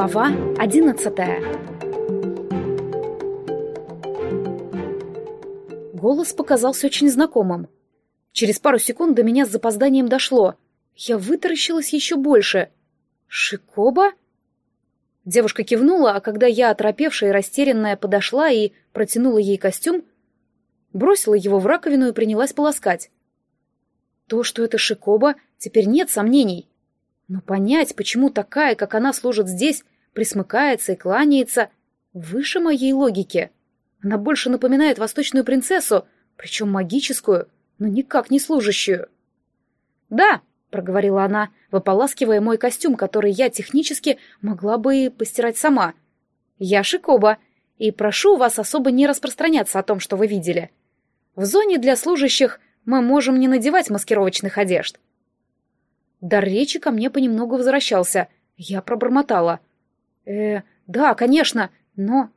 Глава одиннадцатая Голос показался очень знакомым. Через пару секунд до меня с запозданием дошло. Я вытаращилась еще больше. «Шикоба?» Девушка кивнула, а когда я, оторопевшая и растерянная, подошла и протянула ей костюм, бросила его в раковину и принялась полоскать. То, что это Шикоба, теперь нет сомнений. Но понять, почему такая, как она служит здесь, присмыкается и кланяется, выше моей логики. Она больше напоминает восточную принцессу, причем магическую, но никак не служащую. «Да», — проговорила она, выполаскивая мой костюм, который я технически могла бы и постирать сама. «Я Шикоба, и прошу вас особо не распространяться о том, что вы видели. В зоне для служащих мы можем не надевать маскировочных одежд. Дар речи ко мне понемногу возвращался. Я пробормотала. «Э, да, конечно, но...»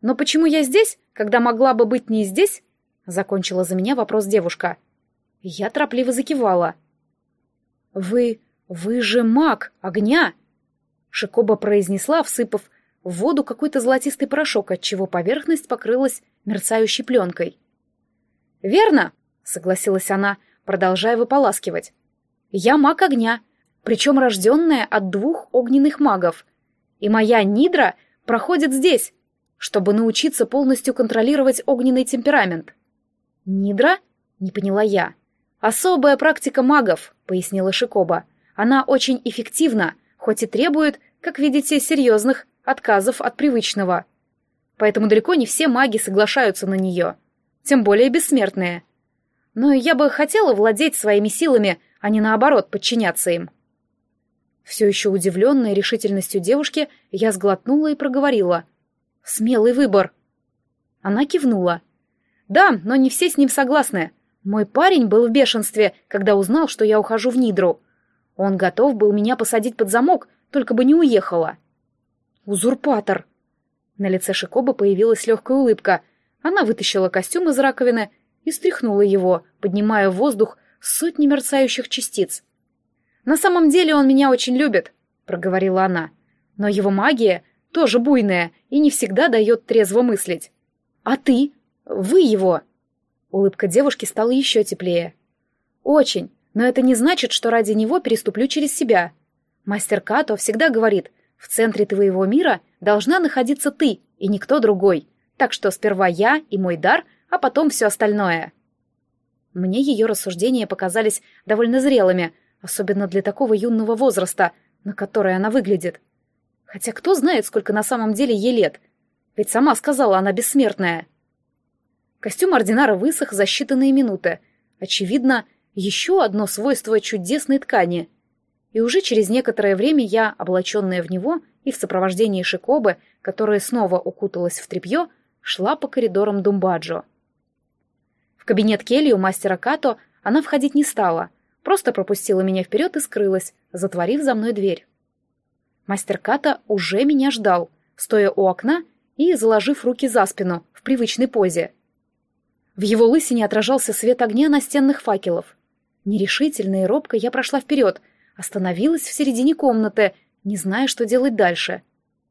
«Но почему я здесь, когда могла бы быть не здесь?» Закончила за меня вопрос девушка. Я торопливо закивала. «Вы... вы же маг огня!» Шикоба произнесла, всыпав в воду какой-то золотистый порошок, отчего поверхность покрылась мерцающей пленкой. «Верно!» — согласилась она, продолжая выполаскивать. Я маг огня, причем рожденная от двух огненных магов. И моя Нидра проходит здесь, чтобы научиться полностью контролировать огненный темперамент. Нидра? Не поняла я. Особая практика магов, пояснила Шикоба. Она очень эффективна, хоть и требует, как видите, серьезных отказов от привычного. Поэтому далеко не все маги соглашаются на нее, тем более бессмертные. Но я бы хотела владеть своими силами а не наоборот подчиняться им. Все еще удивленная решительностью девушки, я сглотнула и проговорила. «Смелый выбор». Она кивнула. «Да, но не все с ним согласны. Мой парень был в бешенстве, когда узнал, что я ухожу в Нидру. Он готов был меня посадить под замок, только бы не уехала». «Узурпатор!» На лице Шикоба появилась легкая улыбка. Она вытащила костюм из раковины и стряхнула его, поднимая в воздух сотни мерцающих частиц. «На самом деле он меня очень любит», — проговорила она. «Но его магия тоже буйная и не всегда дает трезво мыслить. А ты? Вы его?» Улыбка девушки стала еще теплее. «Очень, но это не значит, что ради него переступлю через себя. Мастер Като всегда говорит, в центре твоего мира должна находиться ты и никто другой, так что сперва я и мой дар, а потом все остальное». Мне ее рассуждения показались довольно зрелыми, особенно для такого юного возраста, на который она выглядит. Хотя кто знает, сколько на самом деле ей лет. Ведь сама сказала, она бессмертная. Костюм ординара высох за считанные минуты. Очевидно, еще одно свойство чудесной ткани. И уже через некоторое время я, облаченная в него и в сопровождении Шикобы, которая снова укуталась в тряпье, шла по коридорам Думбаджо. В кабинет Келли у мастера Като она входить не стала, просто пропустила меня вперед и скрылась, затворив за мной дверь. Мастер Като уже меня ждал, стоя у окна и заложив руки за спину в привычной позе. В его лысине отражался свет огня настенных факелов. Нерешительно и робко я прошла вперед, остановилась в середине комнаты, не зная, что делать дальше.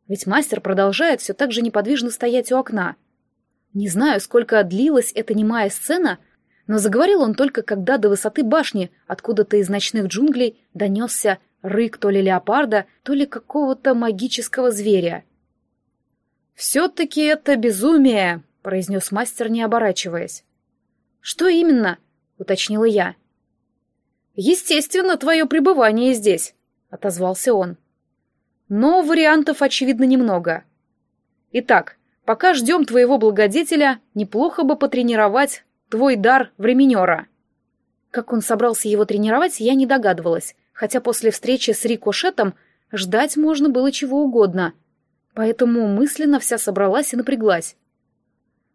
Ведь мастер продолжает все так же неподвижно стоять у окна — не знаю, сколько длилась эта немая сцена, но заговорил он только когда до высоты башни, откуда-то из ночных джунглей, донесся рык то ли леопарда, то ли какого-то магического зверя. «Все-таки это безумие!» — произнес мастер, не оборачиваясь. «Что именно?» — уточнила я. «Естественно, твое пребывание здесь», — отозвался он. «Но вариантов, очевидно, немного. Итак, Пока ждем твоего благодетеля, неплохо бы потренировать твой дар временера». Как он собрался его тренировать, я не догадывалась, хотя после встречи с Рикошетом ждать можно было чего угодно. Поэтому мысленно вся собралась и напряглась.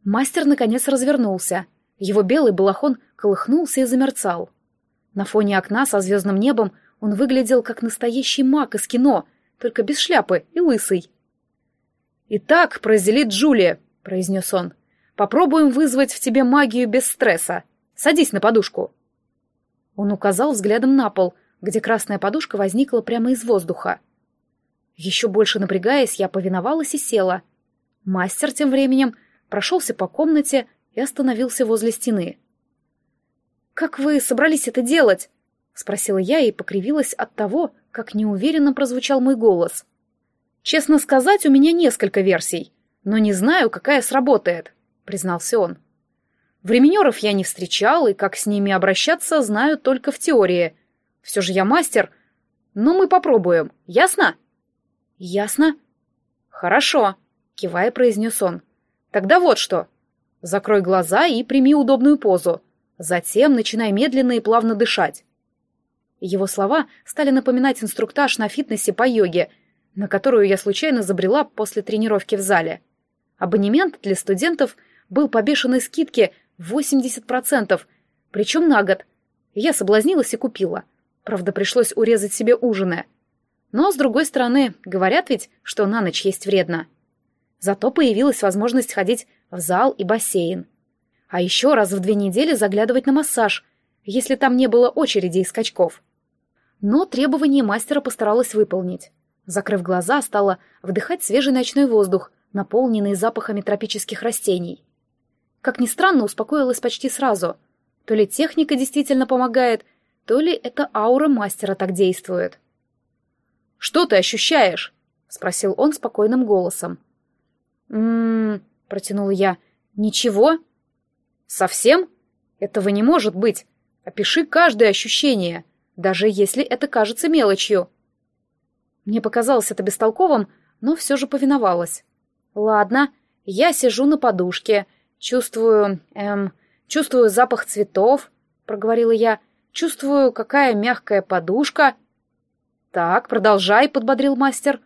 Мастер наконец развернулся. Его белый балахон колыхнулся и замерцал. На фоне окна со звездным небом он выглядел как настоящий маг из кино, только без шляпы и лысый. «Итак, прозелит Джулия», — произнес он, — «попробуем вызвать в тебе магию без стресса. Садись на подушку». Он указал взглядом на пол, где красная подушка возникла прямо из воздуха. Еще больше напрягаясь, я повиновалась и села. Мастер тем временем прошелся по комнате и остановился возле стены. «Как вы собрались это делать?» — спросила я и покривилась от того, как неуверенно прозвучал мой голос. «Честно сказать, у меня несколько версий, но не знаю, какая сработает», — признался он. «Временеров я не встречал, и как с ними обращаться, знаю только в теории. Все же я мастер, но мы попробуем, ясно?» «Ясно?» «Хорошо», — кивая, произнес он. «Тогда вот что. Закрой глаза и прими удобную позу. Затем начинай медленно и плавно дышать. Его слова стали напоминать инструктаж на фитнесе по йоге, на которую я случайно забрела после тренировки в зале. Абонемент для студентов был по бешеной скидке 80%, причем на год. Я соблазнилась и купила. Правда, пришлось урезать себе ужины. Но, с другой стороны, говорят ведь, что на ночь есть вредно. Зато появилась возможность ходить в зал и бассейн. А еще раз в две недели заглядывать на массаж, если там не было очереди и скачков. Но требование мастера постаралась выполнить. Закрыв глаза, стала вдыхать свежий ночной воздух, наполненный запахами тропических растений. Как ни странно, успокоилась почти сразу. То ли техника действительно помогает, то ли это аура мастера так действует. «Что ты ощущаешь?» — спросил он спокойным голосом. «М-м-м», протянула я. «Ничего?» Совсем? Этого не может быть. Опиши каждое ощущение, даже если это кажется мелочью. Мне показалось это бестолковым, но все же повиновалась. Ладно, я сижу на подушке, чувствую, эм, чувствую запах цветов, проговорила я, чувствую, какая мягкая подушка. Так, продолжай, подбодрил мастер.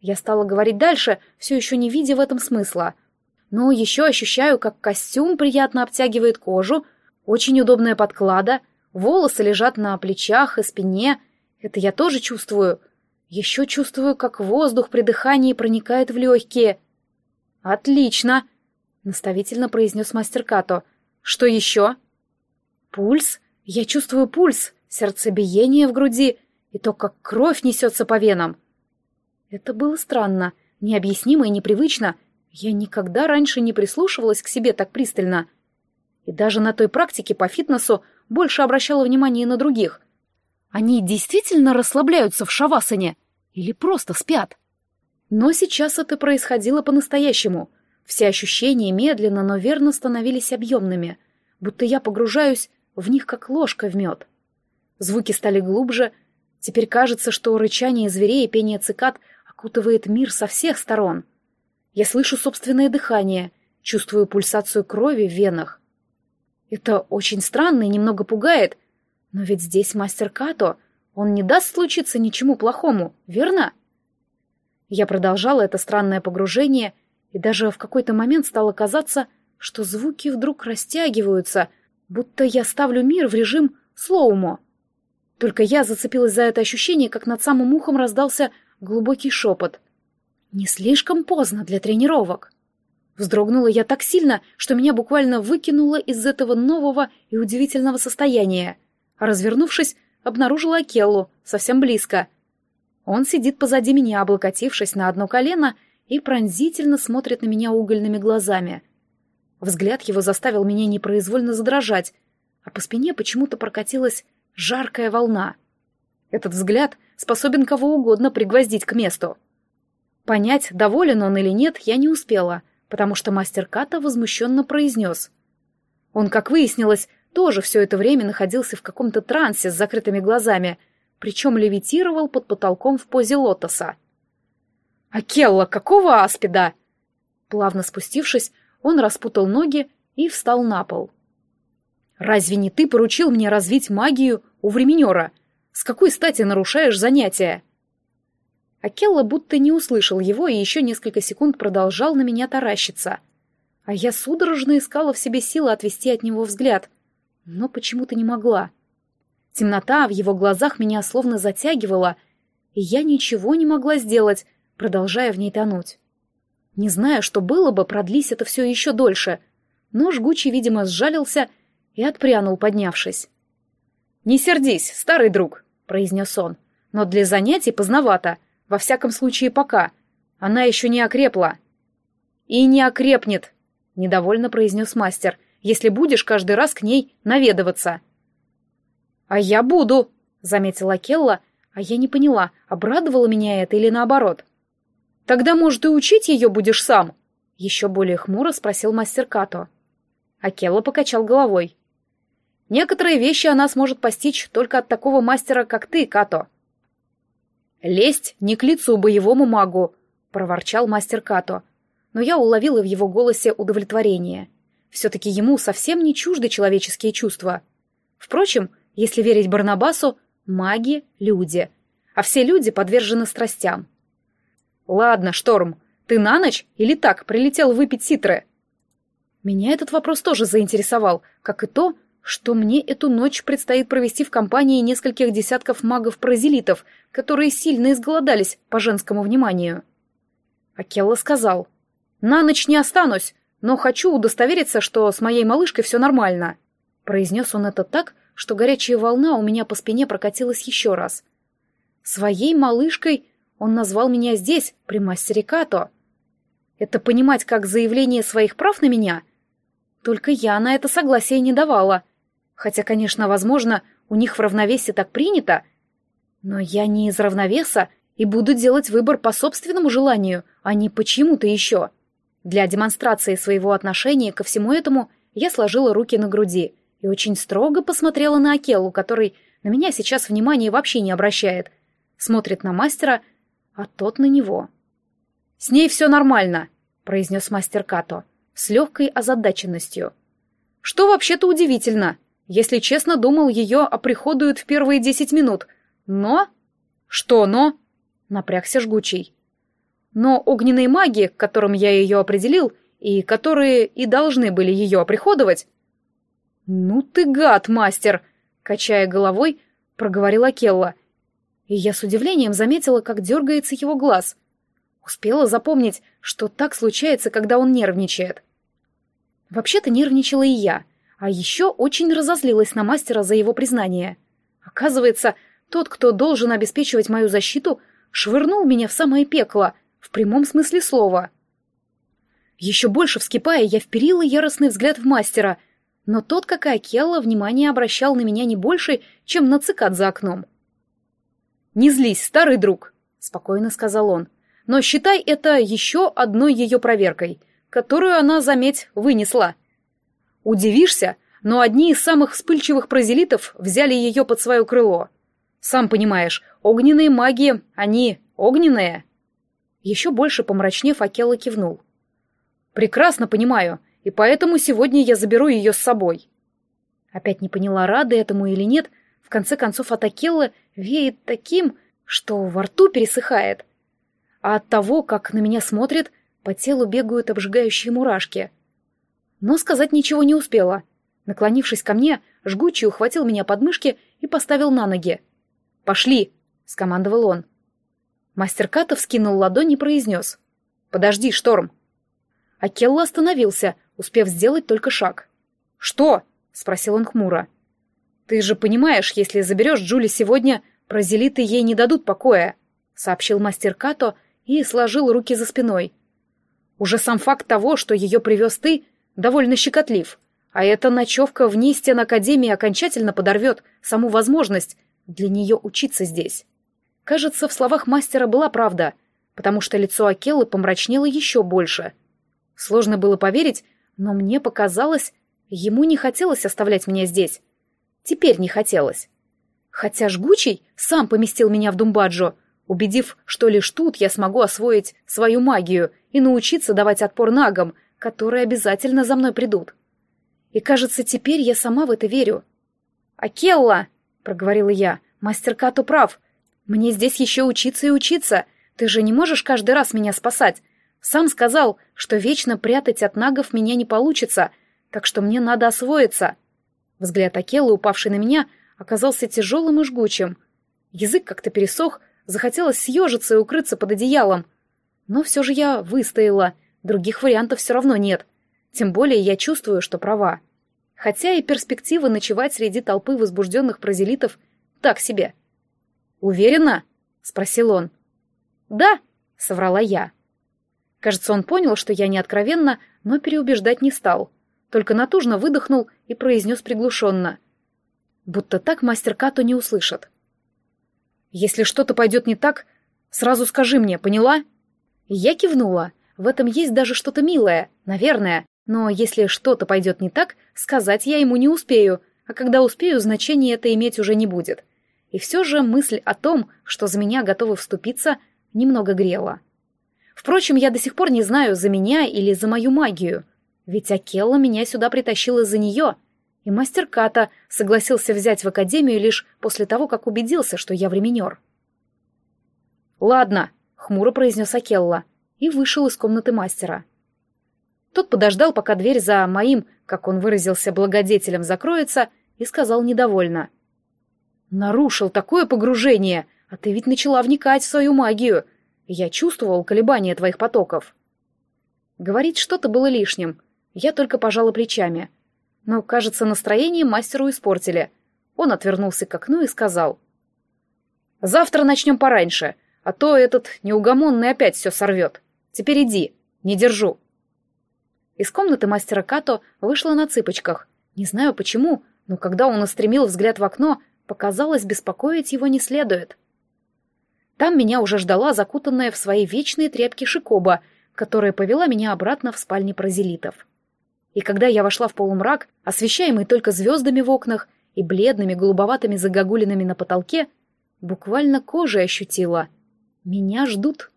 Я стала говорить дальше, все еще не видя в этом смысла — но еще ощущаю, как костюм приятно обтягивает кожу, очень удобная подклада, волосы лежат на плечах и спине. Это я тоже чувствую. Еще чувствую, как воздух при дыхании проникает в легкие. «Отлично!» — наставительно произнес мастер Като. «Что еще?» «Пульс. Я чувствую пульс, сердцебиение в груди и то, как кровь несется по венам». Это было странно, необъяснимо и непривычно — я никогда раньше не прислушивалась к себе так пристально. И даже на той практике по фитнесу больше обращала внимание на других. Они действительно расслабляются в шавасане или просто спят? Но сейчас это происходило по-настоящему. Все ощущения медленно, но верно становились объемными, будто я погружаюсь в них как ложка в мед. Звуки стали глубже. Теперь кажется, что рычание зверей и пение цикад окутывает мир со всех сторон — я слышу собственное дыхание, чувствую пульсацию крови в венах. Это очень странно и немного пугает, но ведь здесь мастер Като, он не даст случиться ничему плохому, верно? Я продолжала это странное погружение, и даже в какой-то момент стало казаться, что звуки вдруг растягиваются, будто я ставлю мир в режим слоумо. Только я зацепилась за это ощущение, как над самым ухом раздался глубокий шепот. Не слишком поздно для тренировок. Вздрогнула я так сильно, что меня буквально выкинуло из этого нового и удивительного состояния. А развернувшись, обнаружила Акеллу совсем близко. Он сидит позади меня, облокотившись на одно колено, и пронзительно смотрит на меня угольными глазами. Взгляд его заставил меня непроизвольно задрожать, а по спине почему-то прокатилась жаркая волна. Этот взгляд способен кого угодно пригвоздить к месту. Понять, доволен он или нет, я не успела, потому что мастер Ката возмущенно произнес. Он, как выяснилось, тоже все это время находился в каком-то трансе с закрытыми глазами, причем левитировал под потолком в позе лотоса. «Акелла, какого аспида?» Плавно спустившись, он распутал ноги и встал на пол. «Разве не ты поручил мне развить магию у временера? С какой стати нарушаешь занятия?» Акелла будто не услышал его и еще несколько секунд продолжал на меня таращиться. А я судорожно искала в себе силы отвести от него взгляд, но почему-то не могла. Темнота в его глазах меня словно затягивала, и я ничего не могла сделать, продолжая в ней тонуть. Не знаю, что было бы, продлись это все еще дольше, но жгучий, видимо, сжалился и отпрянул, поднявшись. «Не сердись, старый друг», — произнес он, — «но для занятий поздновато. Во всяком случае, пока. Она еще не окрепла. И не окрепнет, недовольно произнес мастер, если будешь каждый раз к ней наведываться. А я буду, заметила Келла, а я не поняла, обрадовало меня это или наоборот. Тогда, может, и учить ее будешь сам? Еще более хмуро спросил мастер Като. Акелла покачал головой. Некоторые вещи она сможет постичь только от такого мастера, как ты, Като. Лезть не к лицу боевому магу, проворчал мастер Като, но я уловила в его голосе удовлетворение. Все-таки ему совсем не чужды человеческие чувства. Впрочем, если верить Барнабасу, маги — люди, а все люди подвержены страстям. «Ладно, Шторм, ты на ночь или так прилетел выпить ситры?» Меня этот вопрос тоже заинтересовал, как и то, что мне эту ночь предстоит провести в компании нескольких десятков магов-паразелитов, которые сильно изголодались по женскому вниманию. Акелла сказал, «На ночь не останусь, но хочу удостовериться, что с моей малышкой все нормально». Произнес он это так, что горячая волна у меня по спине прокатилась еще раз. Своей малышкой он назвал меня здесь, при мастере Като. Это понимать как заявление своих прав на меня? Только я на это согласие не давала. Хотя, конечно, возможно, у них в равновесии так принято. Но я не из равновеса и буду делать выбор по собственному желанию, а не по чьему-то еще. Для демонстрации своего отношения ко всему этому я сложила руки на груди и очень строго посмотрела на Акелу, который на меня сейчас внимания вообще не обращает. Смотрит на мастера, а тот на него. «С ней все нормально», — произнес мастер Като, с легкой озадаченностью. «Что вообще-то удивительно. Если честно, думал, ее оприходуют в первые десять минут. Но...» «Что «но»?» — напрягся жгучий. «Но огненные маги, к которым я ее определил, и которые и должны были ее оприходовать...» «Ну ты гад, мастер!» — качая головой, проговорила Келла. И я с удивлением заметила, как дергается его глаз. Успела запомнить, что так случается, когда он нервничает. Вообще-то нервничала и я, а еще очень разозлилась на мастера за его признание. Оказывается, тот, кто должен обеспечивать мою защиту, швырнул меня в самое пекло, в прямом смысле слова. Еще больше вскипая, я вперила яростный взгляд в мастера, но тот, как и Акелла, внимание обращал на меня не больше, чем на цикад за окном. «Не злись, старый друг», — спокойно сказал он но считай это еще одной ее проверкой, которую она, заметь, вынесла. Удивишься, но одни из самых вспыльчивых прозелитов взяли ее под свое крыло. Сам понимаешь, огненные маги, они огненные. Еще больше помрачнев, Акела кивнул. Прекрасно понимаю, и поэтому сегодня я заберу ее с собой. Опять не поняла, рада этому или нет, в конце концов от Акеллы веет таким, что во рту пересыхает — а от того, как на меня смотрит, по телу бегают обжигающие мурашки. Но сказать ничего не успела. Наклонившись ко мне, жгучий ухватил меня под мышки и поставил на ноги. «Пошли!» — скомандовал он. Мастер Катов скинул ладонь и произнес. «Подожди, Шторм!» Акелла остановился, успев сделать только шаг. «Что?» — спросил он хмуро. «Ты же понимаешь, если заберешь Джули сегодня, прозелиты ей не дадут покоя», — сообщил мастер Като, и сложил руки за спиной. Уже сам факт того, что ее привез ты, довольно щекотлив, а эта ночевка вне стен Академии окончательно подорвет саму возможность для нее учиться здесь. Кажется, в словах мастера была правда, потому что лицо Акеллы помрачнело еще больше. Сложно было поверить, но мне показалось, ему не хотелось оставлять меня здесь. Теперь не хотелось. Хотя жгучий сам поместил меня в Думбаджо — убедив, что лишь тут я смогу освоить свою магию и научиться давать отпор нагам, которые обязательно за мной придут. И, кажется, теперь я сама в это верю. «Акелла!» — проговорила я. «Мастер Кату прав. Мне здесь еще учиться и учиться. Ты же не можешь каждый раз меня спасать. Сам сказал, что вечно прятать от нагов меня не получится, так что мне надо освоиться». Взгляд Акеллы, упавший на меня, оказался тяжелым и жгучим. Язык как-то пересох, Захотелось съежиться и укрыться под одеялом. Но все же я выстояла, других вариантов все равно нет. Тем более я чувствую, что права. Хотя и перспектива ночевать среди толпы возбужденных прозелитов так себе. «Уверена?» — спросил он. «Да», — соврала я. Кажется, он понял, что я не откровенна, но переубеждать не стал. Только натужно выдохнул и произнес приглушенно. Будто так мастер Като не услышит. «Если что-то пойдет не так, сразу скажи мне, поняла?» Я кивнула. В этом есть даже что-то милое, наверное. Но если что-то пойдет не так, сказать я ему не успею, а когда успею, значения это иметь уже не будет. И все же мысль о том, что за меня готовы вступиться, немного грела. Впрочем, я до сих пор не знаю, за меня или за мою магию. Ведь Акелла меня сюда притащила за нее, и мастер Ката согласился взять в академию лишь после того, как убедился, что я временер. «Ладно», — хмуро произнес Акелла, и вышел из комнаты мастера. Тот подождал, пока дверь за моим, как он выразился, благодетелем закроется, и сказал недовольно. «Нарушил такое погружение, а ты ведь начала вникать в свою магию. Я чувствовал колебания твоих потоков. Говорить что-то было лишним. Я только пожала плечами. Но, кажется, настроение мастеру испортили. Он отвернулся к окну и сказал. «Завтра начнем пораньше, а то этот неугомонный опять все сорвет. Теперь иди, не держу». Из комнаты мастера Като вышла на цыпочках. Не знаю почему, но когда он устремил взгляд в окно, показалось, беспокоить его не следует. Там меня уже ждала закутанная в свои вечные тряпки Шикоба, которая повела меня обратно в спальни прозелитов. И когда я вошла в полумрак, освещаемый только звездами в окнах и бледными голубоватыми загогулинами на потолке, буквально кожей ощутила. Меня ждут.